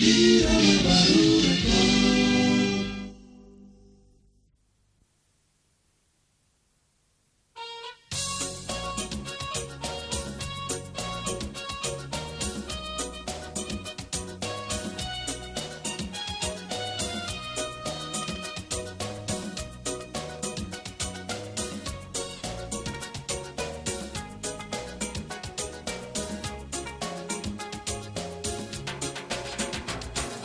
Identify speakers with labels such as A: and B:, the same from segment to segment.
A: Mira la.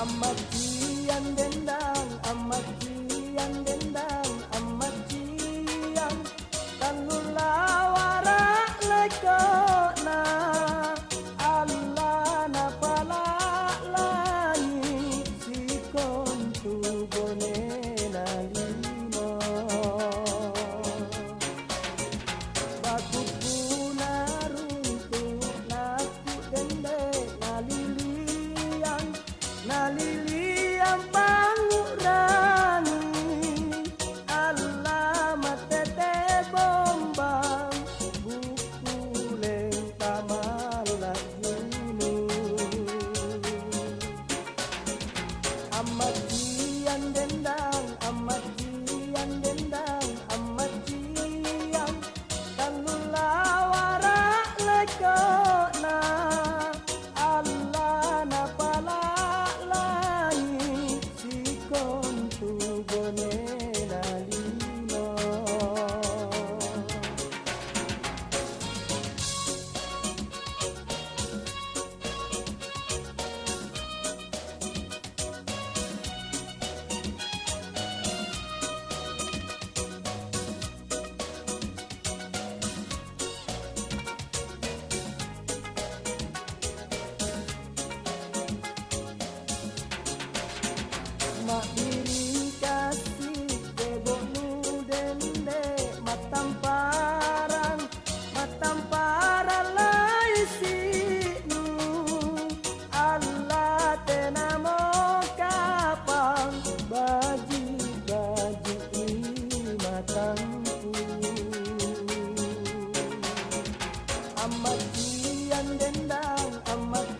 A: அம்மச்சி அந்தெந்தாள் அம்மச்சி அந்தெந்தாள் Ujian dendam amat